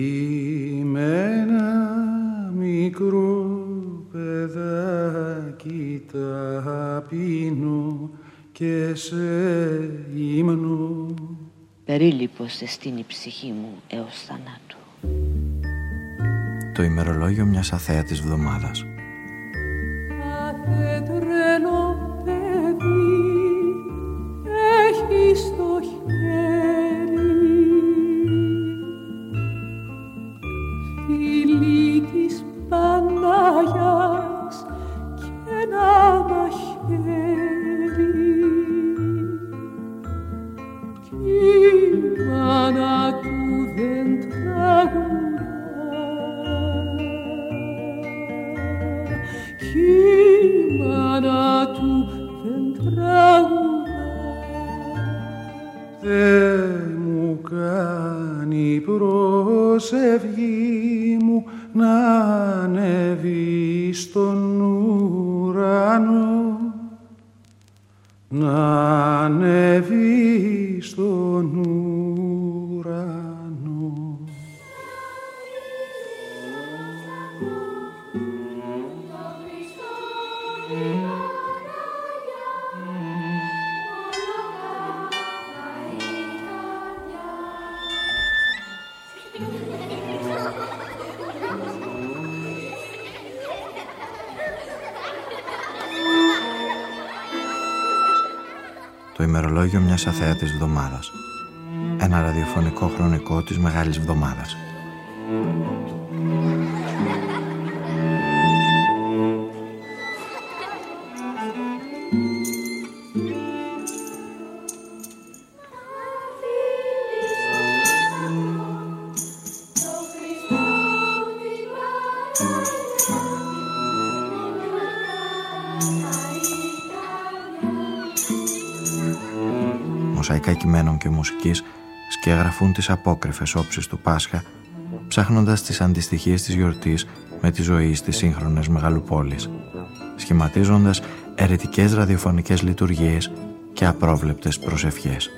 Είμαι ένα μικρό παιδάκι ταπεινό και σε ύμνο. Περίλυπος εστίν η ψυχή μου έως θανάτου. Το ημερολόγιο μιας αθέατης βδομάδας μιας αθέατης βδομάδας. Ένα ραδιοφωνικό χρονικό της Μεγάλης Βδομάδας κειμένων και μουσικής σκιαγραφούν τις απόκρυφες όψεις του Πάσχα ψάχνοντας τις αντιστοιχίες της γιορτής με τη ζωή στις σύγχρονες μεγαλοπόλεις σχηματίζοντας ερετικές ραδιοφωνικές λειτουργίες και απρόβλεπτες προσευχές.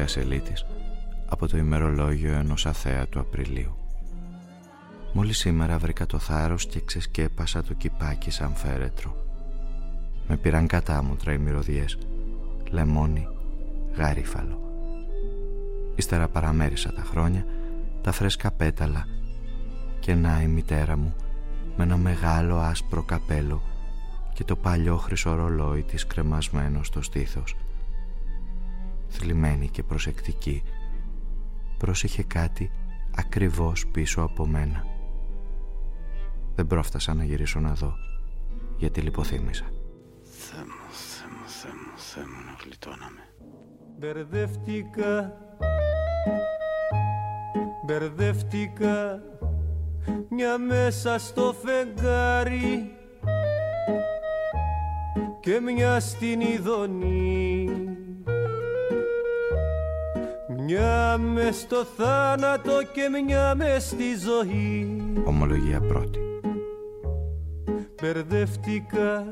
Οδυσσέας Ελίτης από το ημερολόγιο ενός αθέα του Απριλίου. Μόλις σήμερα βρήκα το θάρρος και ξεσκέπασα το κυπάκι σαν φέρετρο. Με πήραν κατάμουτρα οι μυρωδιές, λεμόνι, γαρίφαλο. Ύστερα παραμέρισα τα χρόνια, τα φρέσκα πέταλα και να η μητέρα μου με ένα μεγάλο άσπρο καπέλο και το παλιό χρυσό ρολόι της κρεμασμένο στο στήθος. Θλιμμένη και προσεκτική, πρόσεχε κάτι ακριβώς πίσω από μένα. Δεν πρόφτασα να γυρίσω να δω, γιατί λιποθύμησα. Θεέ μου, Θεέ μου, Θεέ μου, Θεέ μου να γλιτώναμε. Μπερδεύτηκα. Μπερδεύτηκα. Μια μέσα στο φεγγάρι. Και μια στην ειδονή μια με στο θάνατο και μια με στη ζωή. Ομολογία πρώτη. Μπερδεύτηκα.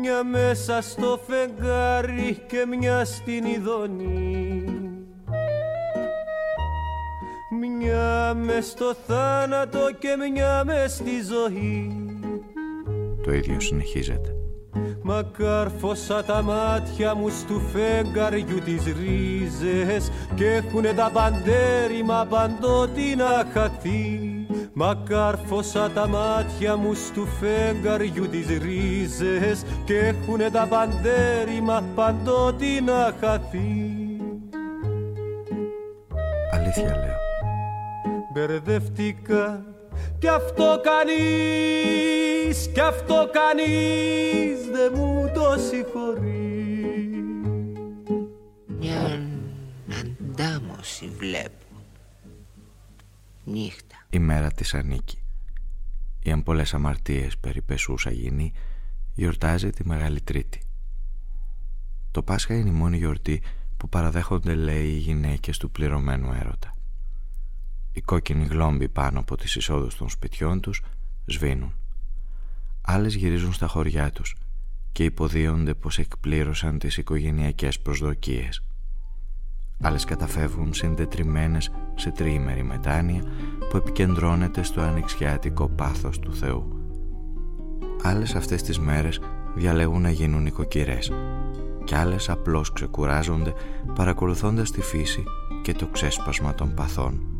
Μια μέσα στο φεγγάρι και μια στην ειδονή μια με στο θάνατο και μια με στη ζωή. Το ίδιο συνεχίζεται Μα κάρφωσα τα μάτια μου στου φεγγαριού τις ρίζες και έχουνε τα παντέρημα παντότι να χαθεί. Μα κάρφωσα τα μάτια μου στου φεγγαριού τις ρίζες και έχουνε τα παντέρημα παντότι να χαθεί. Αλήθεια λέω. Μπερδεύτηκα κι αυτό κανείς, κι αυτό κανείς δεν μου το συγχωρεί. Μια αντάμωση βλέπω. Νύχτα. Η μέρα της ανήκει. Η αν πολλές αμαρτίες περιπεσούσα γίνει, γιορτάζει τη Μεγάλη Τρίτη. Το Πάσχα είναι η μόνη γιορτή που παραδέχονται λέει οι γυναίκες του πληρωμένου έρωτα. Οι κόκκινοι γλόμποι πάνω από τις εισόδους των σπιτιών τους σβήνουν. Άλλες γυρίζουν στα χωριά τους και υποδίονται πως εκπλήρωσαν τις οικογενειακές προσδοκίες. Άλλες καταφεύγουν συντετριμένες σε τριήμερη μετάνοια που επικεντρώνεται στο ανοιξιάτικο πάθος του Θεού. Άλλες αυτές τις μέρες διαλέγουν να γίνουν οικοκυρές κι άλλες απλώς ξεκουράζονται παρακολουθώντας τη φύση και το ξέσπασμα των παθών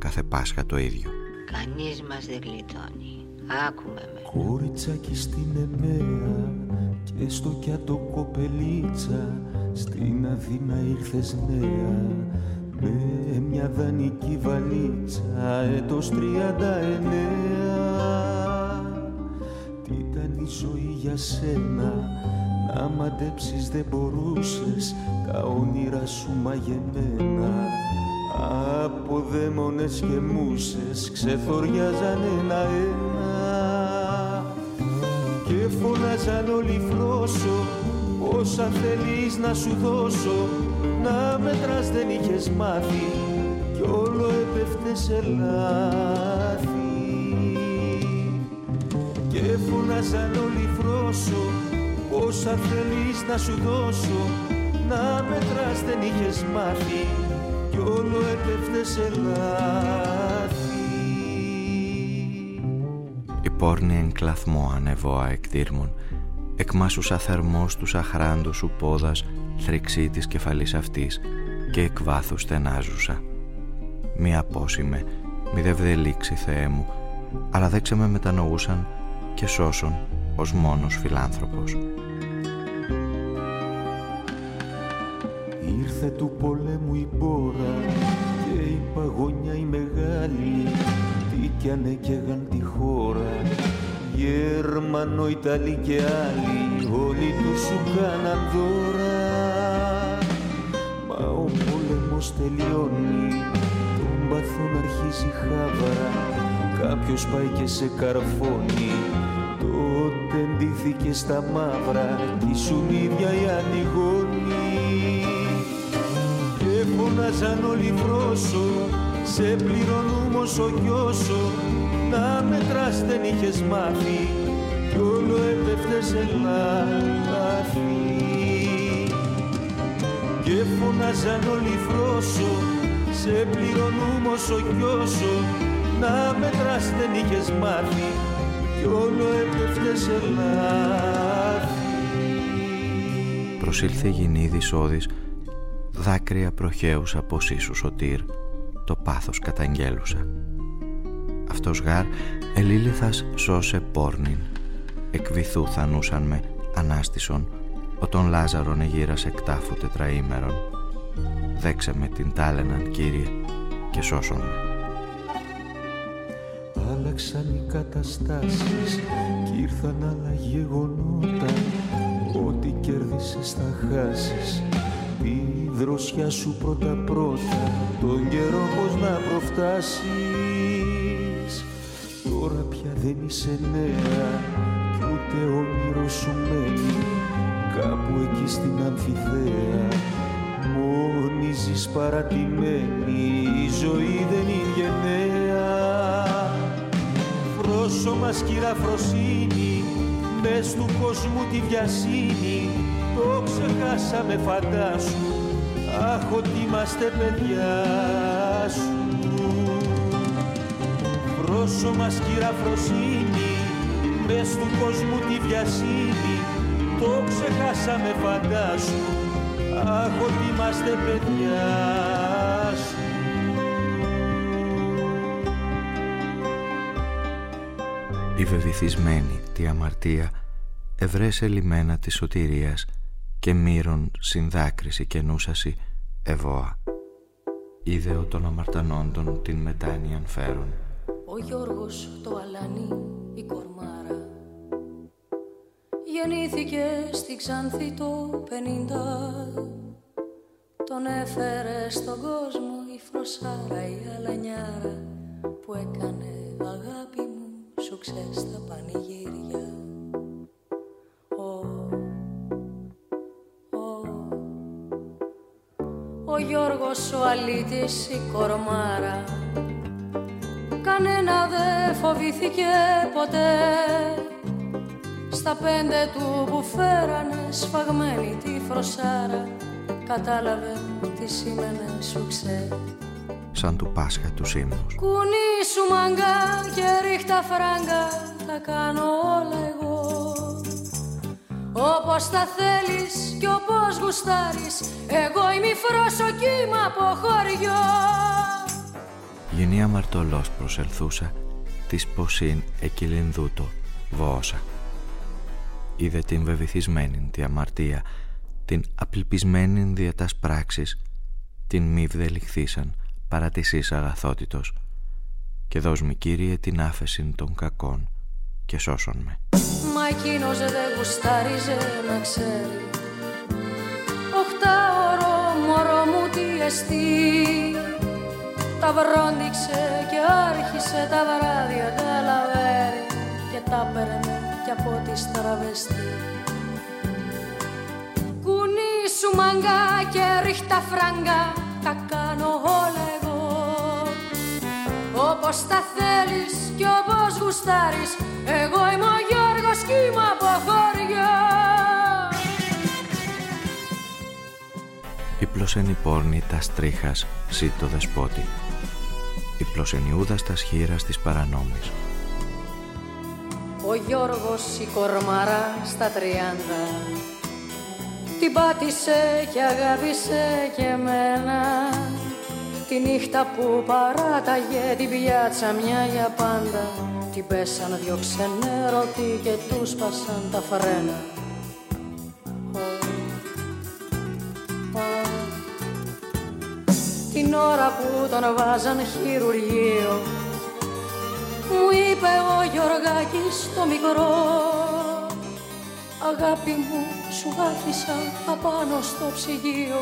κάθε Πάσχα το ίδιο. Κανείς μας δεν γλιτώνει. Άκουμε με. Κόριτσακι στην Εμέα και στο κιάτο κοπελίτσα στην Αθήνα ήρθες νέα με μια δανεική βαλίτσα έτος 39 Τι ήταν η ζωή για σένα να μαντέψεις δεν μπορούσες τα όνειρα σου μαγεμένα από δαίμονες και μουσες ξεθοριάζαν ένα-ένα και φωνάζαν όλοι φρόσο όσα θέλεις να σου δώσω να μετράς δεν είχες μάθει κι όλο έπεφτες σε λάθη και φωνάζαν όλοι φρόσο όσα θέλεις να σου δώσω να μετράς δεν είχες μάθει κι όλο έπεφτε σε λάθη Η πόρνη εν κλαθμό ανεβόα εκδήρμων εκμάσουσα θερμός τους αχράντους σου πόδας θρυξή της κεφαλής αυτής και εκ βάθους στενάζουσα. Μη απόσημε, μη δε βδελήξει Θεέ μου, αλλά δέξε με μετανοούσαν και σώσον ως μόνος φιλάνθρωπος. Ήρθε του πολέμου η μπόρα και η παγωνιά η μεγάλη τι κι αν έκαιγαν τη χώρα. Γερμανό, Ιταλοί και άλλοι όλοι τους σου κάναν δώρα. Μα ο πόλεμος τελειώνει τον παθόν αρχίζει χάβαρα κάποιος πάει και σε καρφώνει τότε ντύθηκε στα μαύρα. Κι ήσουν ίδια οι ανοιγόνοι και φωνάζαν όλοι βρόσο σε πληρώνουμε όσο κι όσο. Να μετράς δεν είχες μάθει κι όλο έπεφτες σε λάθη. Και φωνάζαν όλοι βρόσο σε πληρώνουμε όσο κι όσο. Να μετράς δεν είχες μάθει κι όλο έπεφτες σε λάθη. Προσήλθε γυνίδης όδης δάκρυα προχέουσα από σύσου σωτήρ το πάθος καταγγέλουσα αυτός γάρ ελίληθας σώσε πόρνην. Εκβυθού θανούσαν με ανάστησον όταν Λάζαρον εγύρασε εκτάφου τετραήμερον. Δέξε με την τάλαιναν Κύριε και σώσον με. Άλλαξαν οι καταστάσεις κι ήρθαν άλλα γεγονότα. Ό,τι κέρδισες θα χάσεις. Τη δροσιά σου πρώτα πρώτα τον καιρό πως να προφτάσεις. Τώρα πια δεν είσαι νέα κι ούτε όνειρο σου μένει. Κάπου εκεί στην αμφιθέα μόνη ζεις παρατημένη. Η ζωή δεν είναι νέα. Πρόσωμα σκύρα φροσύνη μες του κόσμου τη βιασύνη. Το ξεχάσαμε φαντάσου αχ ότι είμαστε παιδιά σου. Πρόσωμα σκύρα φροσύνη μες του κόσμου τη βιασύνη. Το ξεχάσαμε φαντάσου. Αχ ότι είμαστε παιδιά σου. Η βεβηθισμένη τη αμαρτία ευρέσε λιμένα της σωτηρίας και μύρων συνδάκρυση και νούσαση ευώα. Είδεο των αμαρτανόντων την μετάνοιαν φέρουν. Ο Γιώργος το αλάνι η κορμάρα Γεννήθηκε στη Ξάνθη το 50 Τον έφερε στον κόσμο η φροσάρα η αλανιάρα Που έκανε αγάπη μου σου στα πανηγύρια Ο Γιώργος ο αλήτης η κορμάρα. Κανένα δε φοβήθηκε ποτέ. Στα πέντε του που φέρανε σφαγμένη τη φροσάρα Κατάλαβε τι σήμαινε σου ξέ Σαν του Πάσχα τους ύμνους. Κουνή σου μαγκά και ρίχτα φράγκα Θα κάνω όλα εγώ όπως τα θέλεις κι όπως γουστάρεις Εγώ είμαι η φροσοκύμα από χωριό. Γενία αμαρτωλός προσελθούσα Της ποσήν εκυλινδούτο βόσα Είδε την βεβηθισμένη τη αμαρτία Την απληπισμένη δια τας πράξεις Την μη βδελιχθήσαν παρά της αγαθότητος. Και δώσ' μου Κύριε την άφεση των κακών και σώσον με. Μα εκείνος δεν γουστάριζε να ξέρει. Οχτάωρο μωρό μου τι εστί. Τα βρόντιξε και άρχισε τα βράδια τα λαβέρι Και τα παίρνε κι από τη στραβεστή Κουνή σου μαγκά και ρίχτα φράγκα Τα κάνω όλα εγώ. Όπως τα θέλεις κι όπως γουστάρεις εγώ είμαι ο Γιώργος κι είμαι από χωριό Η πλωσένη πόρνη τα στρίχας σύ το δεσπότη. Η πλωσενιούδα στα σχήρα της παρανόμης. Ο Γιώργος η κορμαρά στα τριάντα. Την πάτησε και αγάπησε και εμένα. Τη νύχτα που παράταγε την πιάτσα μια για πάντα την πέσαν δυο ξενέρωτοι και τους σπάσαν τα φρένα. Την ώρα που τον βάζαν χειρουργείο Μου είπε ο Γιωργάκης το μικρό. Αγάπη μου σου άφησα απάνω στο ψυγείο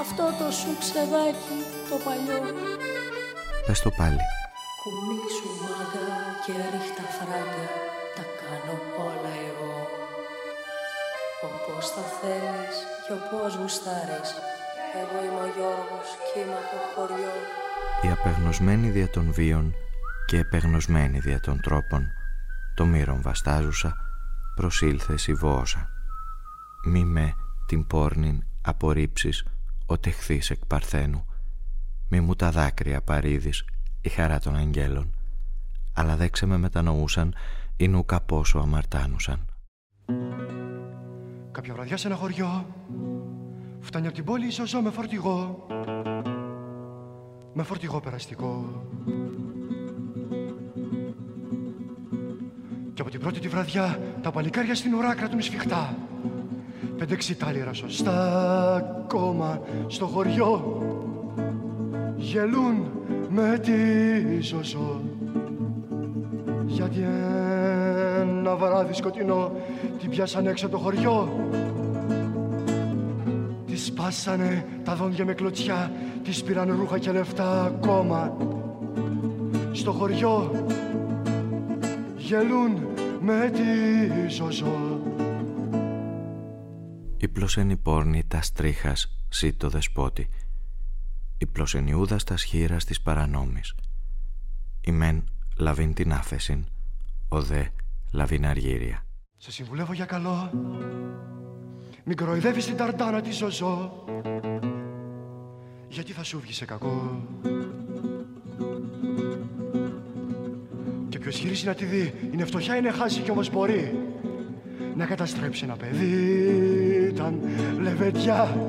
Αυτό το σου ξεδάκι το παλιό Πες το πάλι Κουνήσου μάγκα και ρίχτα φράγκα Τα κάνω όλα εγώ. Όπως θα θέλεις και όπως γουστάρεις Εγώ είμαι ο Γιώργος και είμαι από χωριό. Η απεγνωσμένη δια των βίων και επεγνωσμένη δια των τρόπων το μύρον βαστάζουσα προσήλθε σιβόσα μη με την πόρνην απορρίψεις ο τεχθείς εκ παρθένου. Μη μου τα δάκρυα παρήδεις η χαρά των αγγέλων. Αλλά δέξε με μετανοούσαν ή νουκα πόσο αμαρτάνουσαν. Κάποια βραδιά σε ένα χωριό φτάνει από την πόλη η ζωζό με φορτηγό. Με φορτηγό περαστικό. Και από την πρώτη τη βραδιά τα παλικάρια στην ουρά κρατούν σφιχτά. Πέντε ξυτάλιρα σωστά ακόμα στο χωριό γελούν με τη ζωζό γιατί ένα βράδυ σκοτεινό την πιάσαν έξω το χωριό. Τη Σπάσανε τα δόντια με κλωτσιά Τις πήραν ρούχα και λεφτά ακόμα. Στο χωριό γελούν με τη ζωζό Η πλωσένη πόρνη τα στρίχας σύ το δεσπότη Η πλωσενιούδα στα σχήρα της παρανόμης. Η μεν λαβήν την άφεσιν Ο δε λαβήν αργύρια. Σε συμβουλεύω για καλό. Μην κροϊδεύεις την ταρτάνα της ζωζό Γιατί θα σου βγει σε κακό. Και ποιος γυρίζει να τη δει Είναι φτωχιά, είναι χάση κι όμως μπορεί Να καταστρέψει ένα παιδί. Ήταν λεβεντιά.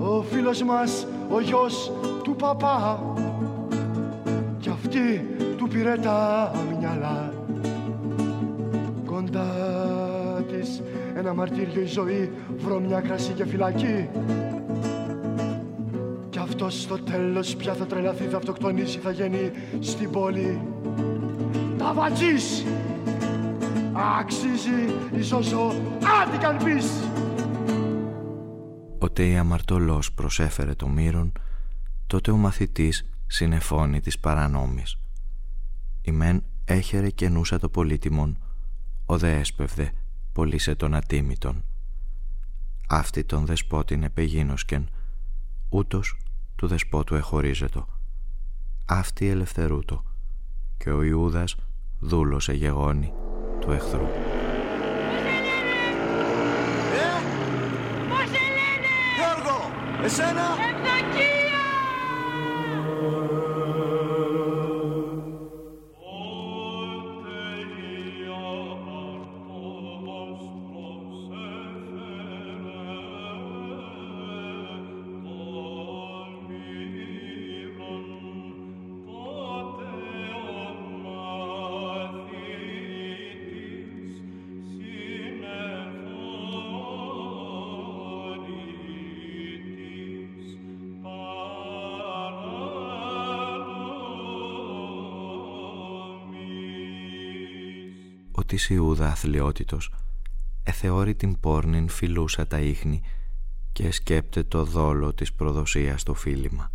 Ο φίλος μας ο γιος του παπά. Κι αυτή του πήρε τα μυαλά. Κοντά της ένα μαρτύριο η ζωή Βρωμιά κρασί και φυλακή. Κι αυτός στο τέλος πια θα τρελαθεί Θα αυτοκτονήσει, θα γίνει στην πόλη. Τα βατζής! Αξίζει η ζωζό Άντι καν πεις Ότε η αμαρτωλός προσέφερε το μύρον τότε ο μαθητής συνεφώνει της παρανόμης. Η μεν έχερε και νούσα το πολύτιμον, ο δε έσπευδε, πολύσε τον ατίμητον. Αυτή τον δεσπότην επεγίνωσκεν, ούτως του δεσπότου εχωρίζετο. Αυτή ελευθερούτο, και ο Ιούδας δούλωσε γεγόνι του εχθρού. Ε! Πώς σε λένε! Γιώργο! Εσένα! Ευδοκία! Ο της Ιούδα αθλιότητος εθεώρη την πόρνην φιλούσα τα ίχνη και σκέπτε το δόλο της προδοσίας στο φίλημα.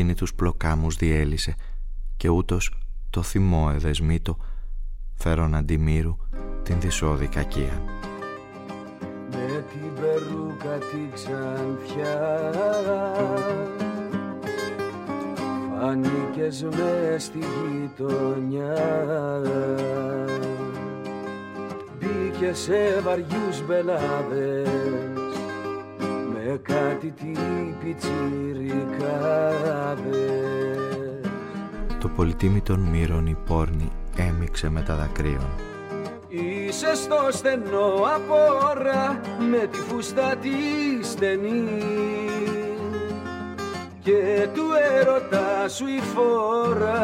Εκείνη τους πλοκάμους διέλυσε και ούτως το θυμό εδεσμήτο φέρον αντιμύρου την δυσόδη κακία. Με την περούκα τη ξανθιά φάνηκες μες στη γειτονιά μπήκες σε βαριούς μπελάδες με κάτι τύπη Το πολυτίμη των μύρων η πόρνη έμιξε με τα δακρύων. Είσαι στο στενό απόρα με τη φούστα τη στενή. Και του έρωτα σου η φόρα.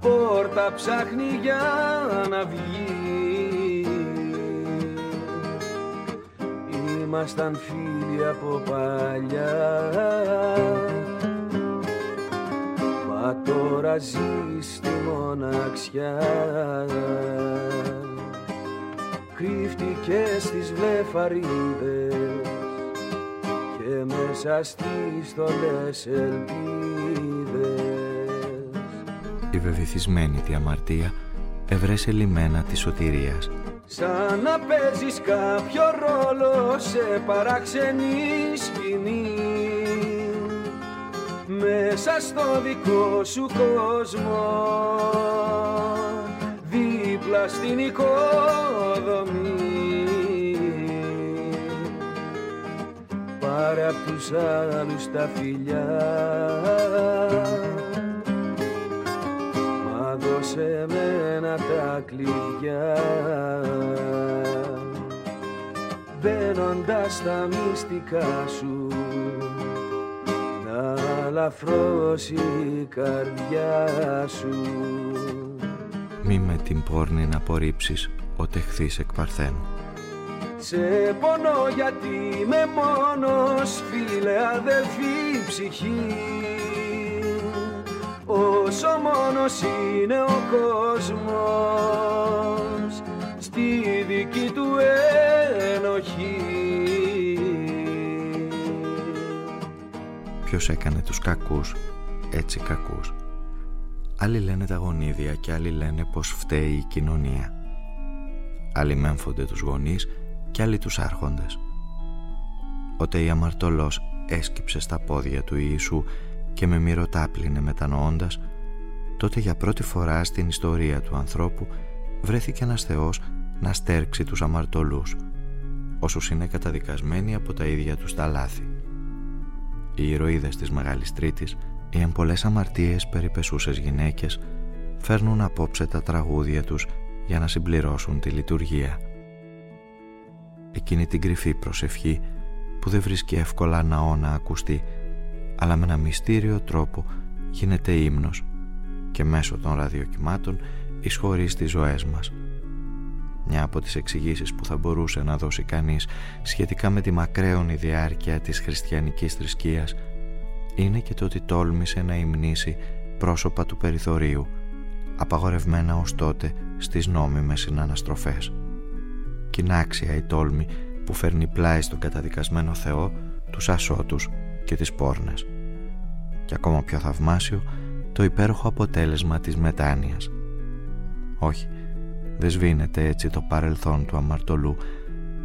Πόρτα ψάχνει για να βγει Ήμασταν φίλοι από παλιά. Μα τώρα ζεις στη μοναξιά. Κρύφτηκες στις βλεφαρίδες Και μέσα στις στολές ελπίδες. Η βεβηθισμένη διαμαρτία ευρέσε λιμένα της σωτηρίας. Σαν να παίζεις κάποιο ρόλο σε παράξενη σκηνή. Μέσα στο δικό σου κόσμο Δίπλα στην οικοδομή. Πάρε απ' τους άλλους τα φιλιά. Σε μένα τα κλειδιά Μπαίνοντας στα μυστικά σου. Να λαφρώσει η καρδιά σου. Μη με την πόρνη να απορρίψεις ο τεχθής εκ Παρθένου. Σε πονώ γιατί με μόνος φίλε αδελφή ψυχή. Όσο μόνος είναι ο κόσμος στη δική του ενοχή Ποιος έκανε τους κακούς έτσι κακούς Άλλοι λένε τα γονίδια και άλλοι λένε πως φταίει η κοινωνία. Άλλοι μένφονται τους γονείς και άλλοι τους άρχοντες. Ότε η αμαρτωλός έσκυψε στα πόδια του Ιησού και με μυρωτά πλήνε μετανοώντας, τότε για πρώτη φορά στην ιστορία του ανθρώπου βρέθηκε ένας Θεός να στέρξει τους αμαρτωλούς, όσους είναι καταδικασμένοι από τα ίδια τους τα λάθη. Οι ηρωίδες της Μεγάλης Τρίτης οι εν πολλές αμαρτίες περιπεσούσες γυναίκες φέρνουν απόψε τα τραγούδια τους για να συμπληρώσουν τη λειτουργία. Εκείνη την κρυφή προσευχή που δεν βρίσκει εύκολα ναό να ακουστεί αλλά με ένα μυστήριο τρόπο γίνεται ύμνος και μέσω των ραδιοκυμάτων εισχωρεί στις ζωές μας. Μια από τις εξηγήσεις που θα μπορούσε να δώσει κανείς σχετικά με τη μακραίωνη διάρκεια της χριστιανικής θρησκείας είναι και το ότι τόλμησε να υμνήσει πρόσωπα του περιθωρίου απαγορευμένα ως τότε στις νόμιμες συναναστροφές. Κοινάξια η τόλμη που φέρνει πλάι στον καταδικασμένο Θεό τους ασώτους και τις πόρνες. Και ακόμα πιο θαυμάσιο το υπέροχο αποτέλεσμα της μετάνοιας. Όχι, δεν σβήνεται έτσι το παρελθόν του αμαρτωλού,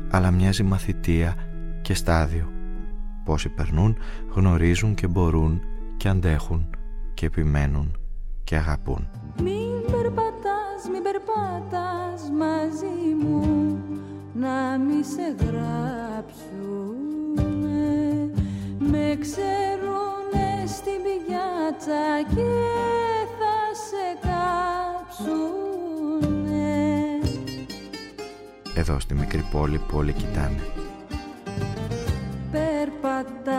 αλλά μοιάζει μαθητεία και στάδιο. Πόσοι περνούν γνωρίζουν και μπορούν και αντέχουν και επιμένουν και αγαπούν. Μην περπατάς, μην περπατάς μαζί μου να μη σε γράψουνε. Με ξέρουνε στην πηγιάτσα και θα σε κάψουνε Εδώ στη μικρή πόλη που όλοι κοιτάνε. Περπατά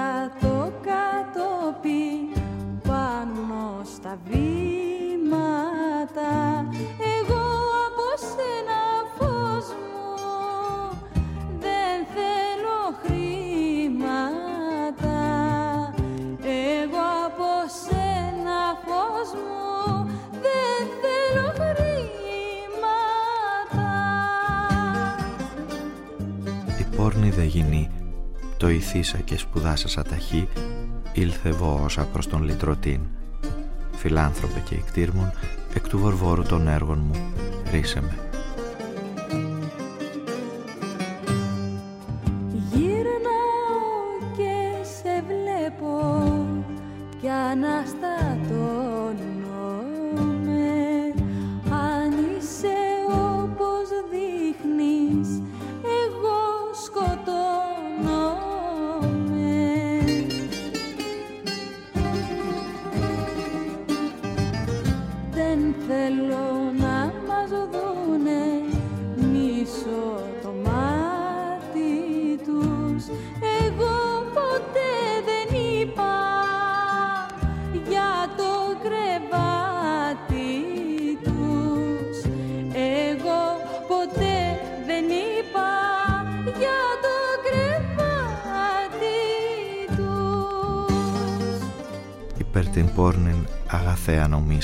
πόρνη δεν γίνει το ηθίσα και σπουδάσα αταχή ήλθε βόωσα προς τον λυτρωτήν. Φιλάνθρωπε και εκτήρμον, εκ του βορβόρου των έργων μου, ρίσε με.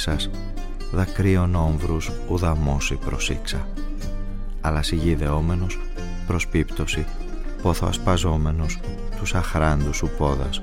Σας. Δακρύων όμβρους ουδαμώσει προσήξα. Αλλά σιγίδεόμενος προσπίπτωση πόθο ασπαζόμενος τους αχράντους σου πόδας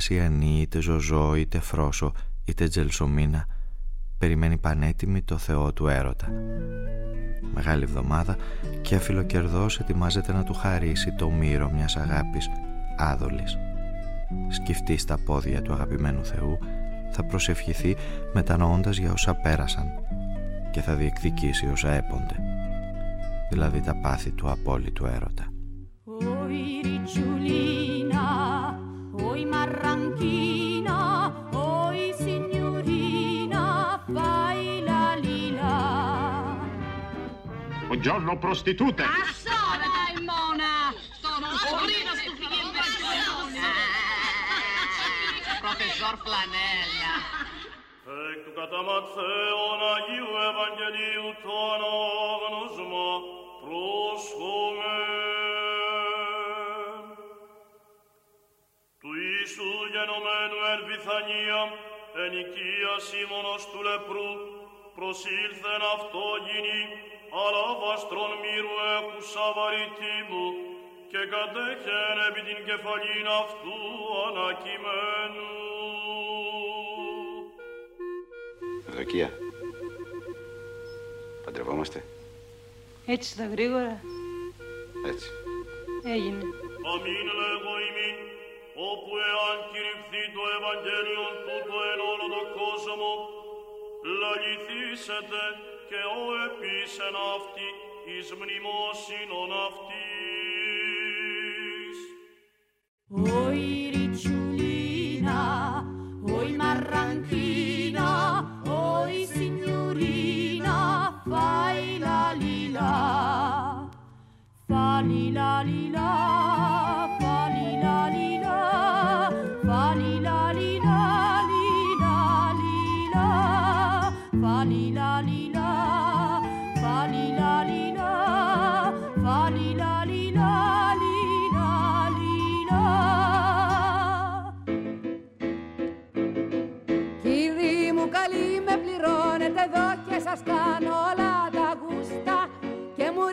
είτε την Μπουγκασιανή, είτε Ζωζό, είτε Φρόσο, είτε Τζελσομίνα περιμένει πανέτοιμη το Θεό του έρωτα. Μεγάλη εβδομάδα και αφιλοκερδός ετοιμάζεται να του χαρίσει το μύρο μιας αγάπης άδολης. Σκυφτεί στα πόδια του αγαπημένου Θεού θα προσευχηθεί μετανοώντας για όσα πέρασαν και θα διεκδικήσει όσα έπονται δηλαδή τα πάθη του απόλυτου έρωτα. Oi ricciolina, oi marranchina, oi signorina, fai la lila. Buongiorno prostitute. Assora, dai, Mona! Sono una stupida Professor Flanella. Εκ του κατά Ματθαίων Αγίου Ευαγγελίου το ανάγνωσμα πρόσχομαι. Του Ιησού γενομένου εν Βυθανία, εν οικία Σίμωνος του λεπρού, προσήλθεν αυτό γίνει, αλλά βαστρον μύρου έχουσα βαρυτήμου, και κατέχεν επί την κεφαλήν αυτού ανακειμένου. Ευδοκία. Παντρευόμαστε. Έτσι τα γρήγορα. Έτσι. Έγινε. Αμήν λέγω ημίν, όπου εάν κηρυχθεί το Ευαγγέλιο τούτο εν όλο το κόσμο, λαληθήσετε και ο επίσεν αυτή εις μνημόσυνον αυτής. Oi ricciolina, oi marranchina, oi signorina, fai la lila. Fa lila lila,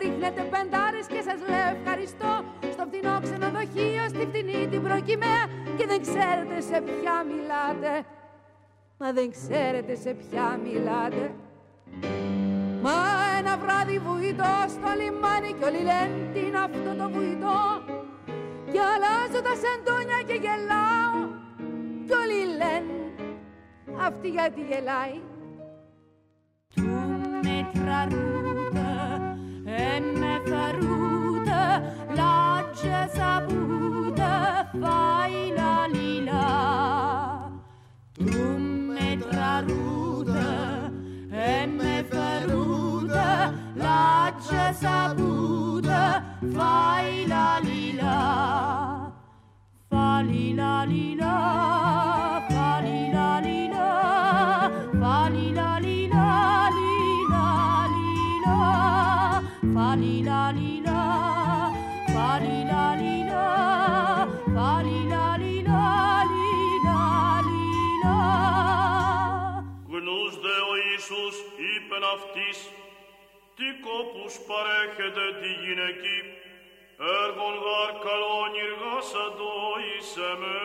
ρίχνετε πεντάρες και σας λέω ευχαριστώ. Στο φτηνό ξενοδοχείο, στη φτηνή την προκυμαία. Και δεν ξέρετε σε ποια μιλάτε. Μα δεν ξέρετε σε ποια μιλάτε. Μα ένα βράδυ βουητό στο λιμάνι κι όλοι λένε τι είναι αυτό το βουητό. Και αλλάζω τα σεντόνια και γελάω. Κι όλοι λένε αυτή γιατί γελάει; Του με che farute, faruta, l'ha fai la lila. Tu m'è traruta, e m'è faruta, l'ha già fai la lila. Fali la lila, fa la lila. Fa lila lila, fa lila lila, fa lila lila, lila lila. Γνούς δε ο Ιησούς είπεν αυτής, τι κόπους παρέχεται τη γυναική, έργον γαρ καλόν εργάσαντο εις εμέ.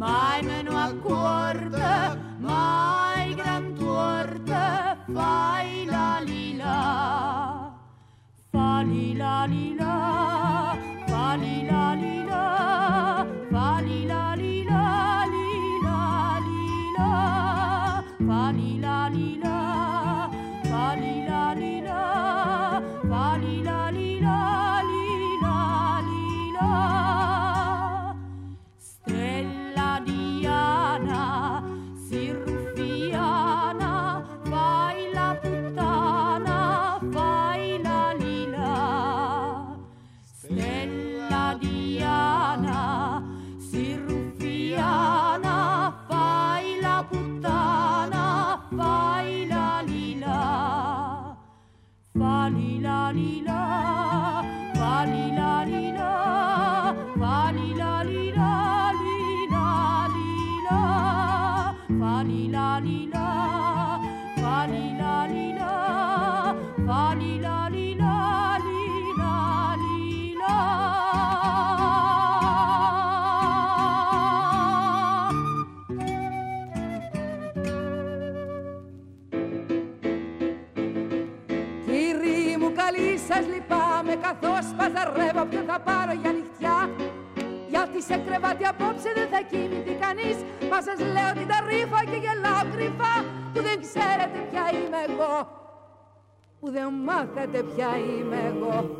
Mai meno a corte, mai gran tuorte, fai la lila. Fa lila lila, σε κρεβάτι απόψε δεν θα κοιμηθεί κανείς. Μα σας λέω την ταρήφα και γελάω κρυφά Που δεν ξέρετε ποια είμαι εγώ. Που δεν μάθετε ποια είμαι εγώ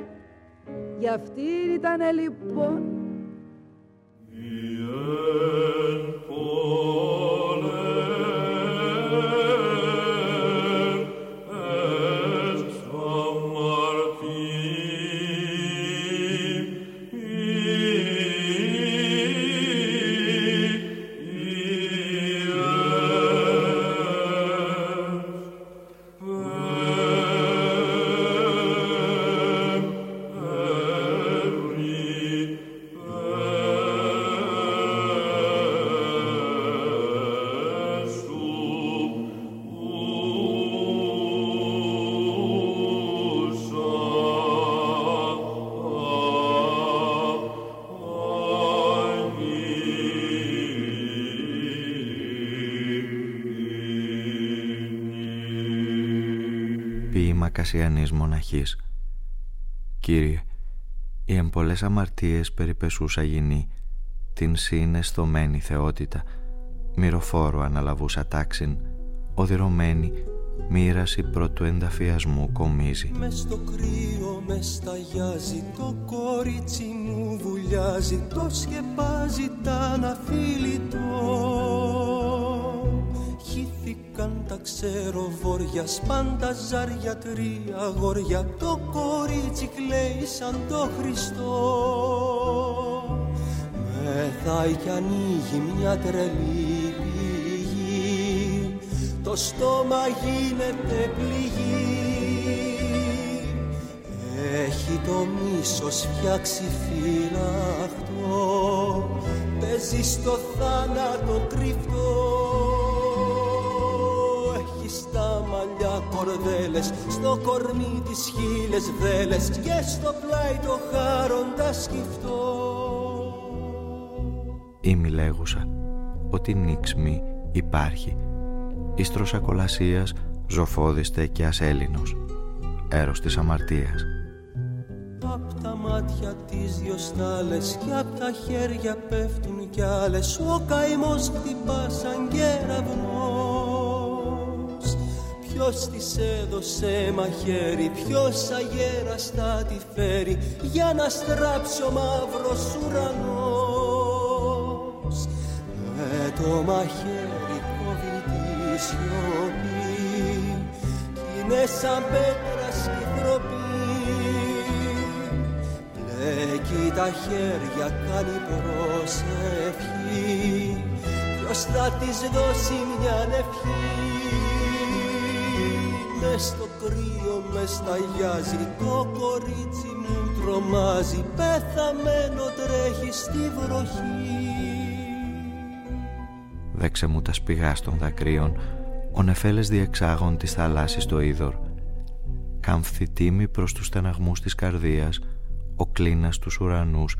για αυτήν ήτανε λοιπόν Κασιανής μοναχής. Κύριε, οι εμπολές αμαρτίες περιπεσούσα γινή, την συναισθωμένη θεότητα, μυροφόρο αναλαβούσα τάξιν, οδηρωμένη μοίραση πρώτου ενταφιασμού κομίζει. Μες στο κρύο μες σταγιάζει, το κορίτσι μου βουλιάζει, το σκεπάζει τα να τα ξέρω βόρεια Σπάντα ζάρια τρία αγόρια. Το κορίτσι κλαίει σαν το Χριστό. Μεθάει κι ανοίγει μια τρελή πληγή Το στόμα γίνεται πληγή. Έχει το μίσος φτιάξει φυλαχτό Παίζει στο θάνατο κρυφτό κορδέλες Στο κορμί τις χίλες βέλες Και στο πλάι το χάροντα σκυφτό Είμαι λέγουσα ότι νίξμη υπάρχει Ίστρος ακολασίας ζωφόδιστε και ασέλινος Έρος της αμαρτίας. Απ' τα μάτια της δυο στάλες Και απ' τα χέρια πέφτουν κι άλλες Ο καημός χτυπά σαν κεραυνός Ποιος της έδωσε μαχαίρι, ποιος αγέραστα τη φέρει για να στράψει ο μαύρος ουρανός. Με το μαχαίρι κόβει τη σιωπή κι είναι σαν πέτρα σκυθροπή. Πλέκει τα χέρια, κάνει προσευχή ποιος θα της δώσει μια ευχή μες στο κρύο μες σταγιάζει Το κορίτσι μου τρομάζει Πεθαμένο τρέχει στη βροχή. Δέξε μου τα σπηγά των δακρύων Ο νεφέλες διεξάγων της θαλάσσης το είδωρ. Κάμφθη τίμη προς τους στεναγμούς της καρδίας Ο κλίνας τους ουρανούς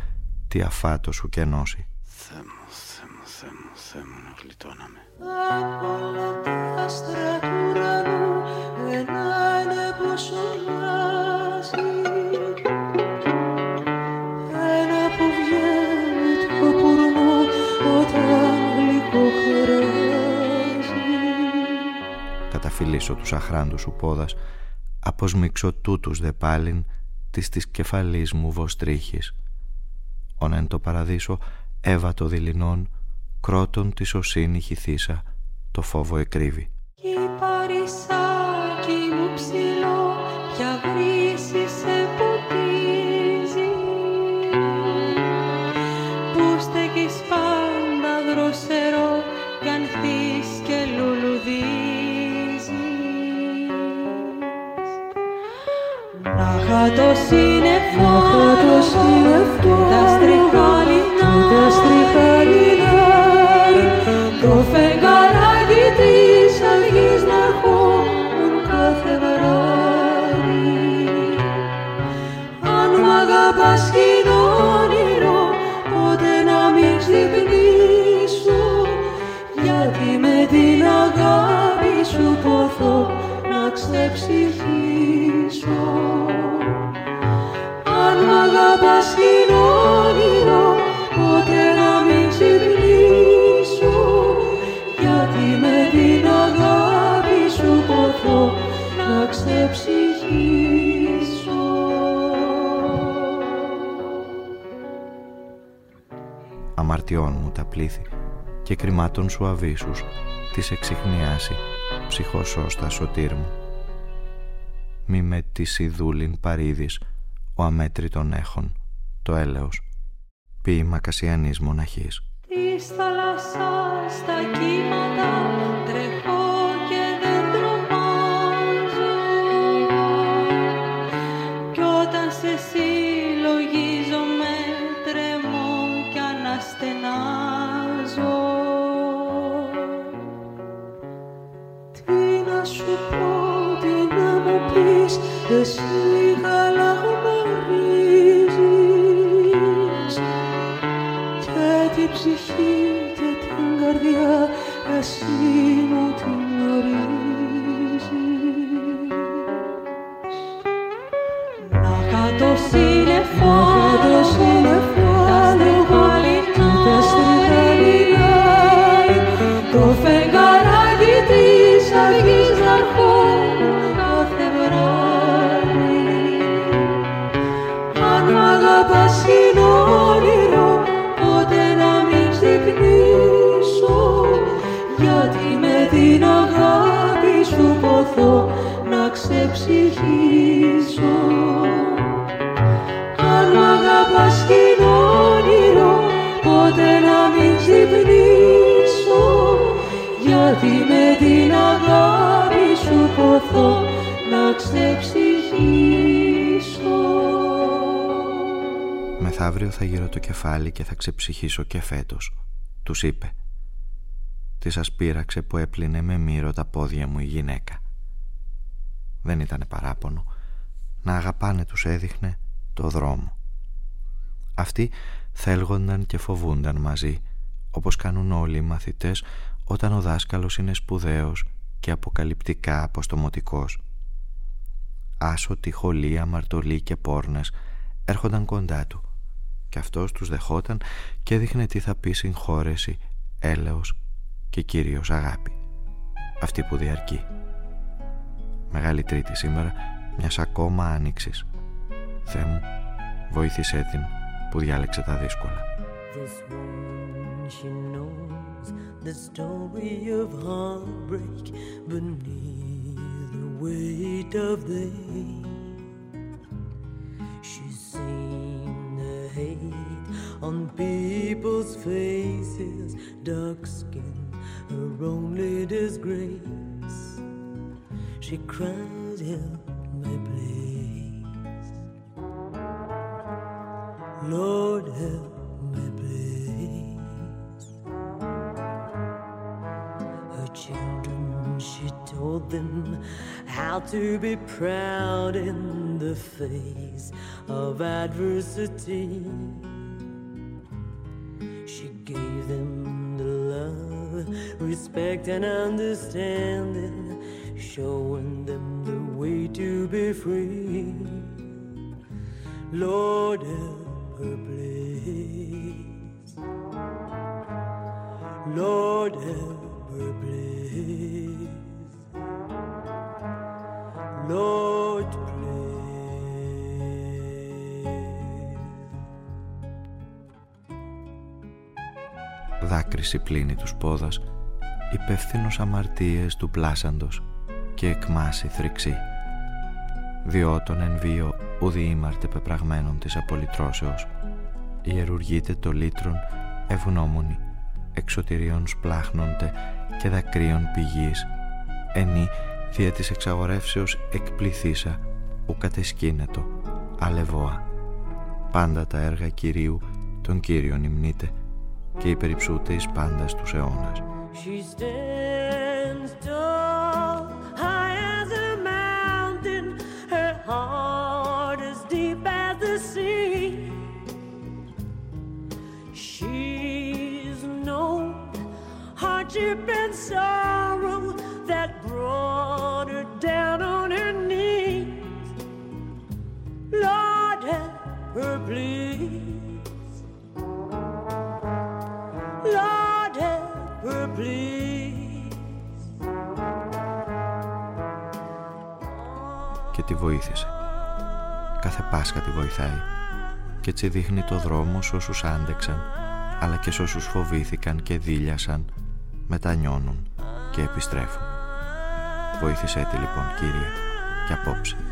Τι αφάτο σου κενώσει. Θεέ μου, Θεέ μου, Θεέ μου, Θεέ μου να γλιτώναμε αφήσω τους αχράντους σου πόδας, αποσμίξω τούτους δε πάλιν της της κεφαλής μου βοστρίχης. Ον εν το παραδείσο έβα το δειλινόν, κρότον τη οσύνη χυθήσα, το φόβο εκρύβει. Κι παρισάκι μου ψηλό, Να το σύννεφο, τα στριχάλινα, τα στριχάλινα το φεγγαράκι της αυγής να ερχόμουν κάθε βράδυ Αν μ' αγαπάς πλήθη και κρυμάτων σου αβίσους της εξυχνιάσει ψυχοσώστα σωτήρ μου. Μη με τη σιδούλην παρίδης ο αμέτρητον έχων το έλεος ποίημα κασιανής μοναχής. Της θάλασσας τα κύματα τρέχω σου πω, τι να μου πεις εσύ καλά γνωρίζεις και την ψυχή και την καρδιά εσύ μου την γνωρίζεις. Να κάτω σύννεφο, Μεθαύριο θα γύρω το κεφάλι και θα ξεψυχήσω και φέτος, τους είπε. Τι σας πείραξε που έπλυνε με μύρο τα πόδια μου η γυναίκα. Δεν ήτανε παράπονο. Να αγαπάνε τους έδειχνε το δρόμο. Αυτοί θέλγονταν και φοβούνταν μαζί, όπως κάνουν όλοι οι μαθητές όταν ο δάσκαλος είναι σπουδαίος και αποκαλυπτικά αποστομωτικός. Άσωτοι, χολή, αμαρτωλοί και πόρνες έρχονταν κοντά του και αυτός τους δεχόταν και έδειχνε τι θα πει συγχώρεση, έλεος και κυρίως αγάπη. Αυτή που διαρκεί. Μεγάλη Τρίτη σήμερα, μιας ακόμα άνοιξης. Θεέ μου, βοήθησέ την που διάλεξε τα δύσκολα. This woman, she knows the story of heartbreak beneath the weight of the hate. She's seen the hate on people's faces, dark skin, her only disgrace. She cries, help me, please. Lord, help me, please. Her children, she told them how to be proud in the face of adversity. She gave them the love, respect, and understanding, showing them the way to be free. Lord, help her, please. Lord, help δάκρυση πλήνη τους πόδας υπεύθυνος αμαρτίες του πλάσαντος και εκμάση θρηξή. Διότον εν βίο ουδη ήμαρτε πεπραγμένων της απολυτρώσεως ιερουργείται το λίτρον ευγνώμονη εξωτηρίων σπλάχνονται και δακρύων πηγής. Ενή δια της εξαγορεύσεως εκπληθήσα ου κατεσκήνετο αλεβόα πάντα τα έργα Κυρίου τον Κύριον υμνείτε και υπεριψούται εις πάντα στους αιώνας hardship and sorrow that brought her down on her knees. Lord, help her, please. Τη βοήθησε. Κάθε Πάσχα τη βοηθάει και έτσι δείχνει το δρόμο σε όσους άντεξαν αλλά και σε όσους φοβήθηκαν και δίλιασαν μετανιώνουν και επιστρέφουν. Βοήθησέ τη λοιπόν Κύριε και απόψε.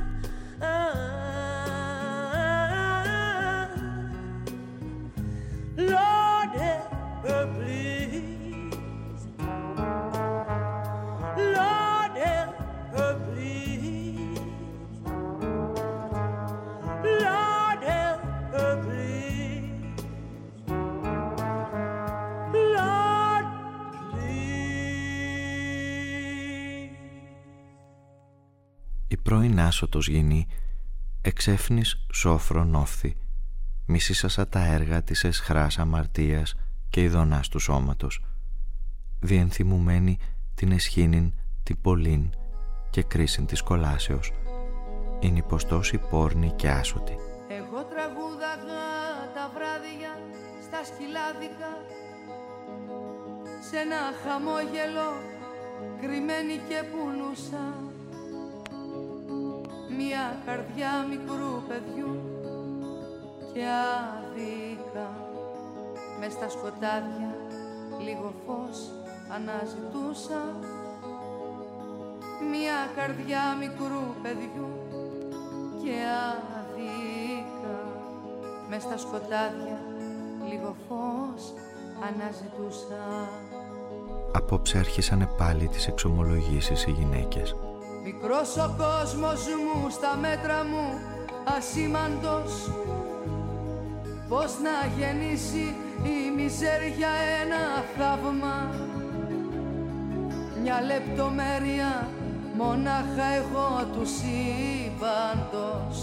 Άσωτος γίνει, εξέφνης σόφρον όφθη, μισήσασα τα έργα της εσχράς αμαρτίας και ειδονάς του σώματος, διενθυμουμένη την εσχήνην, την πολλήν και κρίσιν της κολάσεως, είναι υποστόση πόρνη και άσωτη. Εγώ τραγούδαγα τα βράδια στα σκυλάδικα σε ένα χαμόγελο κρυμμένη και πουλούσα μια καρδιά μικρού παιδιού και άδικα. Μες στα σκοτάδια λίγο φως αναζητούσα. Μια καρδιά μικρού παιδιού και άδικα. Μες στα σκοτάδια λίγο φως αναζητούσα. Απόψε άρχισανε πάλι τις εξομολογήσεις οι γυναίκες Μικρός ο κόσμος μου στα μέτρα μου ασήμαντος. Πώς να γεννήσει η μιζέρια ένα θαύμα. Μια λεπτομέρεια μονάχα εγώ του σύμπαντος.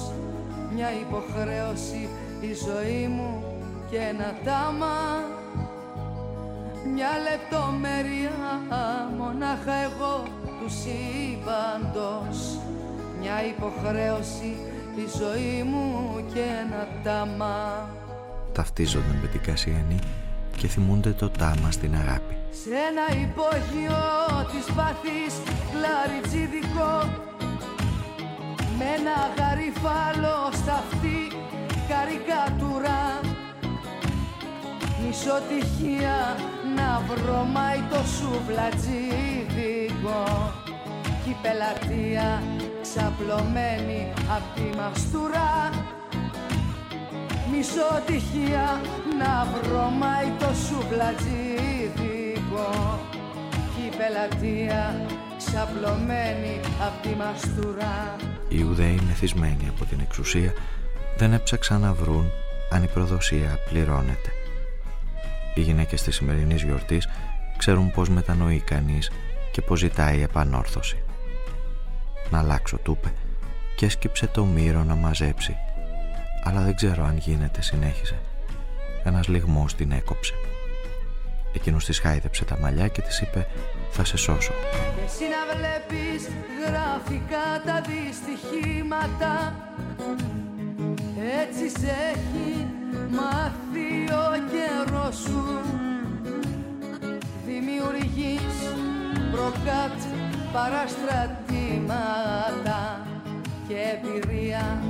Μια υποχρέωση η ζωή μου και ένα τάμα. Μια λεπτομέρεια μονάχα εγώ τους σύμπαντος μια υποχρέωση η ζωή μου και ένα τάμα. Ταυτίζονται με την Κασιανή και θυμούνται το τάμα στην αγάπη. Σε ένα υπόγειο της πάθης κλαριτζίδικο με ένα γαριφάλο σταυτή καρικατούρα Μισοτυχία να βρωμάει το σουβλατζίδικο κι η πελατεία ξαπλωμένη απ' τη μαστούρα. Μισοτυχία να βρωμάει το σουβλατζίδικο κι η πελατεία ξαπλωμένη απ' τη μαστούρα. Οι Ιουδαίοι μεθυσμένοι από την εξουσία δεν έψαξαν να βρουν αν η προδοσία πληρώνεται. Οι γυναίκες της σημερινής γιορτής ξέρουν πώς μετανοεί κανείς και πώς ζητάει επανόρθωση. «Να αλλάξω», του είπε και έσκυψε το μύρο να μαζέψει. Αλλά δεν ξέρω αν γίνεται, συνέχισε. Ένας λιγμός την έκοψε. Εκείνος της χάιδεψε τα μαλλιά και της είπε «Θα σε σώσω». εσύ να βλέπεις γραφικά τα δυστυχήματα έτσι σε έχει μάθει ο καιρός σου. Δημιουργείς προκάτ παραστρατήματα και εμπειρία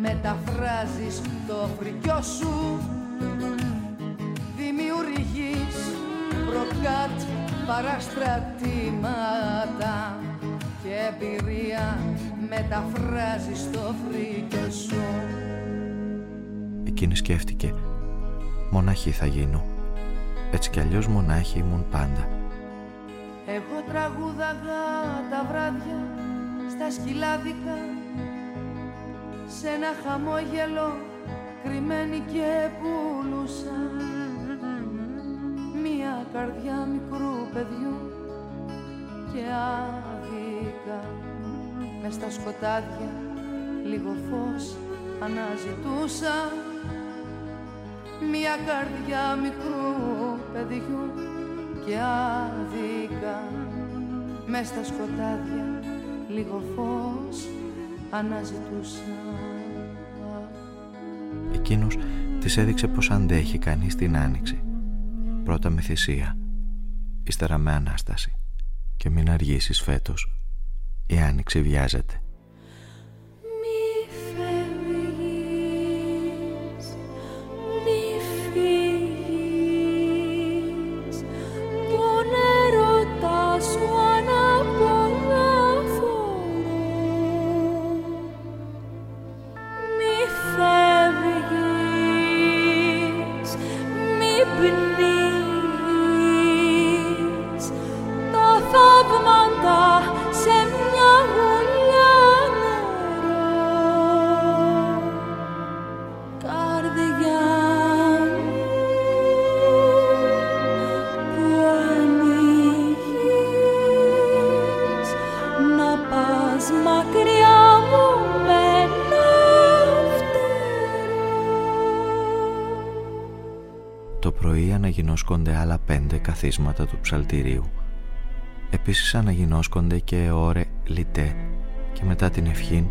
μεταφράζεις το φρικιό σου. Δημιουργείς σκάτ παραστρατήματα και εμπειρία μεταφράζεις στο φρίκιο σου Εκείνη σκέφτηκε Μοναχή θα γίνω Έτσι κι αλλιώς μονάχη ήμουν πάντα. Εγώ τραγούδαγα τα βράδια Στα σκυλάδικα Σε ένα χαμόγελο Κρυμμένη και πουλούσα. Μια καρδιά μικρού παιδιού Και άδικα μες στα σκοτάδια λίγο φως αναζητούσα μια καρδιά μικρού παιδιού και άδικα. Μες στα σκοτάδια λίγο φως αναζητούσα Εκείνος της έδειξε πως αντέχει κανείς την άνοιξη. Πρώτα με θυσία ύστερα με Ανάσταση. Και μην αργήσεις φέτος. Η άνοιξη βιάζεται καθίσματα του ψαλτηρίου. Επίσης αναγινώσκονται και ώρε λιτέ και μετά την ευχήν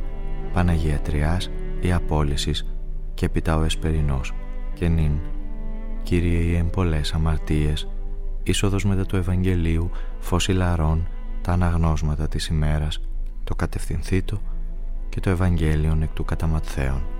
Παναγία Τριάς, η Απόλυσης και έπειτα ο Εσπερινός και νυν Κύριε οι εμπολές αμαρτίες είσοδος μετά του Ευαγγελίου φως ηλαρών τα αναγνώσματα της ημέρας το κατευθυνθήτο και το Ευαγγέλιον εκ του καταματθέων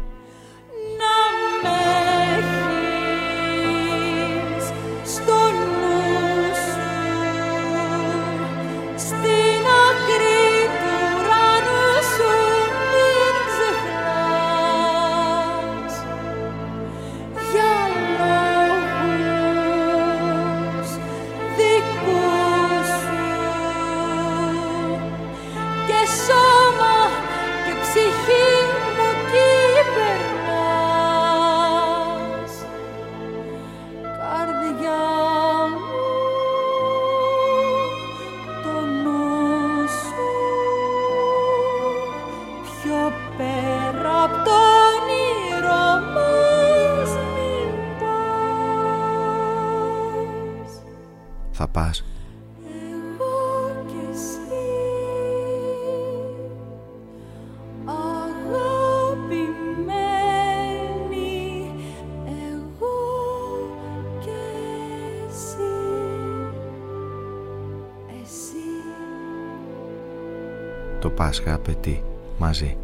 Πάσχα απαιτεί μαζί.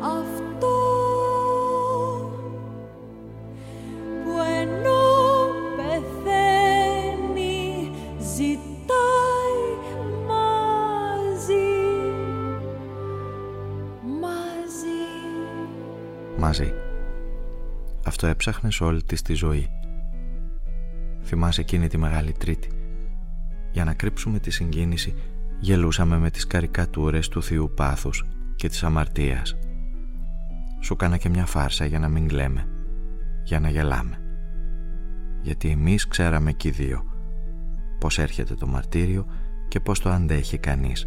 αυτό που ενώ πεθαίνει ζητάει μαζί. Μαζί. Μαζί. Αυτό έψαχνες όλη της τη ζωή. Θυμάσαι εκείνη τη Μεγάλη Τρίτη. Για να κρύψουμε τη συγκίνηση γελούσαμε με τις καρικατούρες του Θείου Πάθους και της αμαρτίας. Σου κάνα και μια φάρσα για να μην κλαίμε, για να γελάμε. Γιατί εμείς ξέραμε κι οι δύο πώς έρχεται το μαρτύριο και πώς το αντέχει κανείς.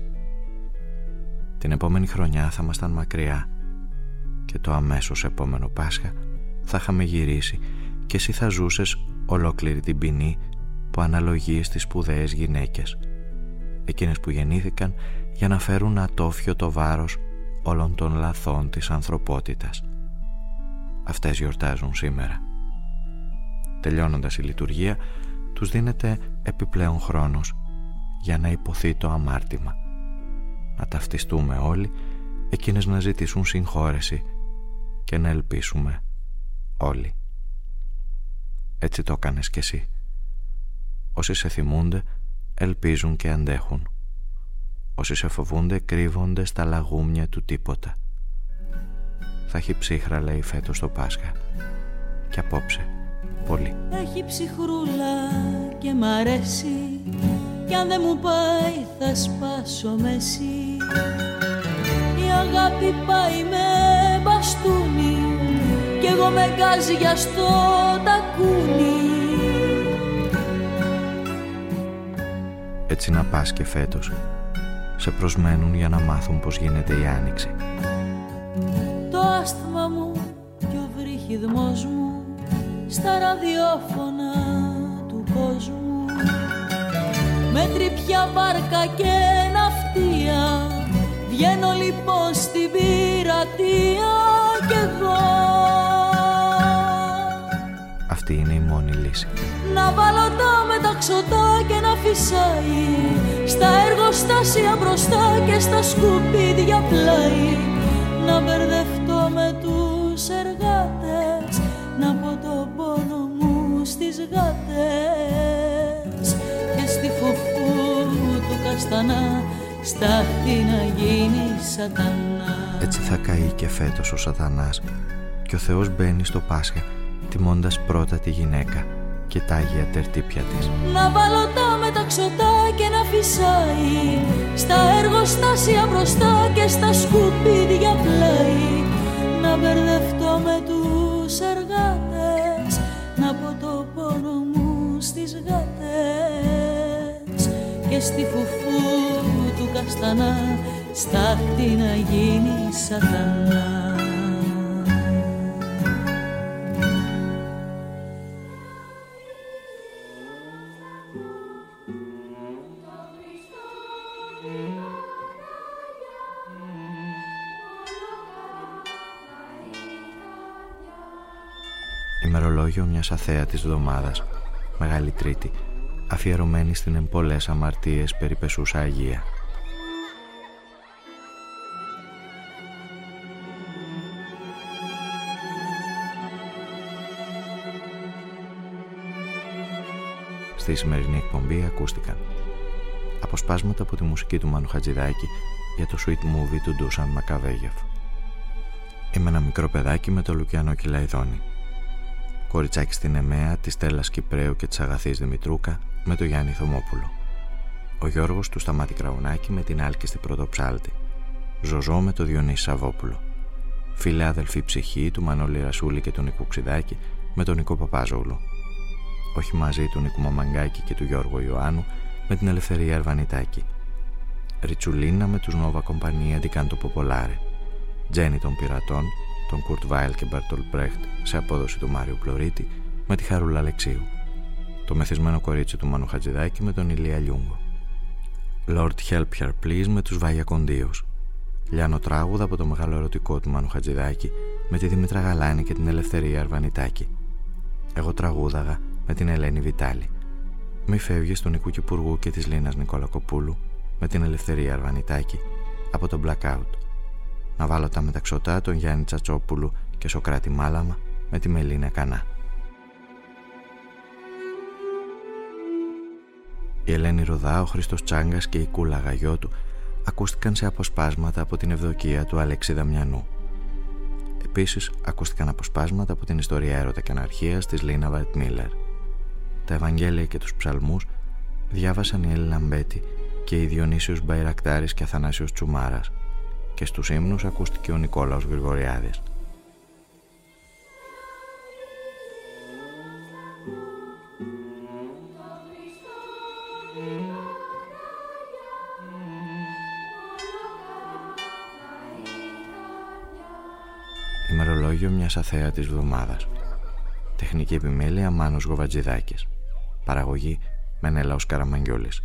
Την επόμενη χρονιά θα ήμασταν μακριά και το αμέσως επόμενο Πάσχα θα είχαμε γυρίσει και εσύ θα ζούσες ολόκληρη την ποινή που αναλογεί στις σπουδαίες γυναίκες εκείνες που γεννήθηκαν για να φέρουν ατόφιο το βάρος όλων των λαθών της ανθρωπότητας. Αυτές γιορτάζουν σήμερα. Τελειώνοντας η λειτουργία, τους δίνεται επιπλέον χρόνος για να υποθεί το αμάρτημα. Να ταυτιστούμε όλοι, εκείνες να ζητήσουν συγχώρεση και να ελπίσουμε όλοι. Έτσι το έκανες κι εσύ. Όσοι σε θυμούνται, ελπίζουν και αντέχουν. Όσοι σε φοβούνται, κρύβονται στα λαγούμια του τίποτα. Θα έχει ψύχρα, λέει φέτος το Πάσχα. Και απόψε, πολύ. Έχει ψυχρούλα και μ' αρέσει Κι αν δεν μου πάει θα σπάσω μέση Η αγάπη πάει με μπαστούνι Κι εγώ με γκάζια στο τακούνι Έτσι να πας και φέτος σε προσμένουν για να μάθουν πως γίνεται η άνοιξη. Το άσθμα μου και ο βρύχιδμός μου στα ραδιόφωνα του κόσμου με τρυπιά βάρκα και ναυτία βγαίνω λοιπόν στην πειρατεία κι εγώ Αυτή είναι η μόνη λύση. Να βάλω τα μεταξωτά και να φυσάει. Στα εργοστάσια μπροστά και στα σκουπίδια πλάι. Να μπερδευτώ με τους εργάτες. Να πω το πόνο μου στις γάτες. Και στη φουφού του καστανά Στάχτη να γίνει σατανά. Έτσι θα καεί και φέτος ο σατανάς. Και ο Θεός μπαίνει στο Πάσχα τιμώντας πρώτα τη γυναίκα και τα Άγια τερτύπια της. Να βάλω τα μεταξωτά και να φυσάει Στα εργοστάσια μπροστά και στα σκουπίδια πλάι. Να μπερδευτώ με τους εργάτες Να πω το πόνο μου στις γάτες. Και στη φουφού του καστανά Στάχτη να γίνει σατανά ημερολόγιο μιας αθέατης εβδομάδας, Μεγάλη Τρίτη, αφιερωμένη στην εμπολές αμαρτίες περιπεσούσα Αγία. Στη σημερινή εκπομπή ακούστηκαν αποσπάσματα από τη μουσική του Μάνου Χατζηδάκη για το sweet movie του Ντούσαν Μακαβέγεφ. Είμαι ένα μικρό παιδάκι με το Λουκιανό Κυλαϊδόνι κοριτσάκι στην Εμέα, της Στέλλας Κυπρέου και της Αγαθής Δημητρούκα με το Γιάννη Θωμόπουλο. Ο Γιώργος του Σταμάτη Κραουνάκη με την Άλκη στην Πρωτοψάλτη. Ζωζό με το Διονύση Σαββόπουλο. Φίλε αδελφή ψυχή του Μανώλη Ρασούλη και του Νικού Ξιδάκη με τον Νικό Παπάζογλου. Όχι μαζί του Νικού Μαμαγκάκη και του Γιώργου Ιωάννου με την Ελευθερία Αρβανιτάκη. Ricciulina με τους Nuova Compagnia di Canto Popolare. Τζένι των Πειρατών τον Κουρτ Βάιλ και Μπέρτολτ Μπρέχτ σε απόδοση του Μάριου Πλωρίτη με τη Χαρούλα Αλεξίου. Το μεθυσμένο κορίτσι του Μανου Χατζηδάκη με τον Ηλία Λιούγκο. Lord Help Me Please με τους Vaya Con Dios. Λιανοτράγουδα από το μεγάλο ερωτικό του Μανου Χατζηδάκη με τη Δήμητρα Γαλάνη και την Ελευθερία Αρβανιτάκη. Εγώ τραγούδαγα με την Ελένη Βιτάλη. Μη φεύγεις του Νικού Κυπουργού και της Λίνας Νικόλα Κοπούλου με την Ελευθερία Αρβανιτάκη από το Blackout να βάλω τα μεταξωτά τον Γιάννη Τσατσόπουλου και Σοκράτη Μάλαμα με τη Μελίνα Κανά. Η Ελένη Ροδά, ο Χρήστος Τσάγκας και η Κούλα Γαγιώτου ακούστηκαν σε αποσπάσματα από την Ευδοκία του Αλέξη Δαμιανού. Επίσης ακούστηκαν αποσπάσματα από την ιστορία έρωτα και αναρχίας της Λίνα Βαρτμίλερ. Τα Ευαγγέλια και τους Ψαλμούς διάβασαν η Έλλη Λαμπέτη και η Διονύσιος Μπαϊρακτάρης και Αθανάσιος Τσουμάρας και στους ύμνους ακούστηκε ο Νικόλαος Γρηγοριάδης. Ημερολόγιο μιας αθέατης βδομάδας. Τεχνική επιμέλεια Μάνος Γοβατζηδάκης. Παραγωγή Μενέλαος Καραμαγγιόλης.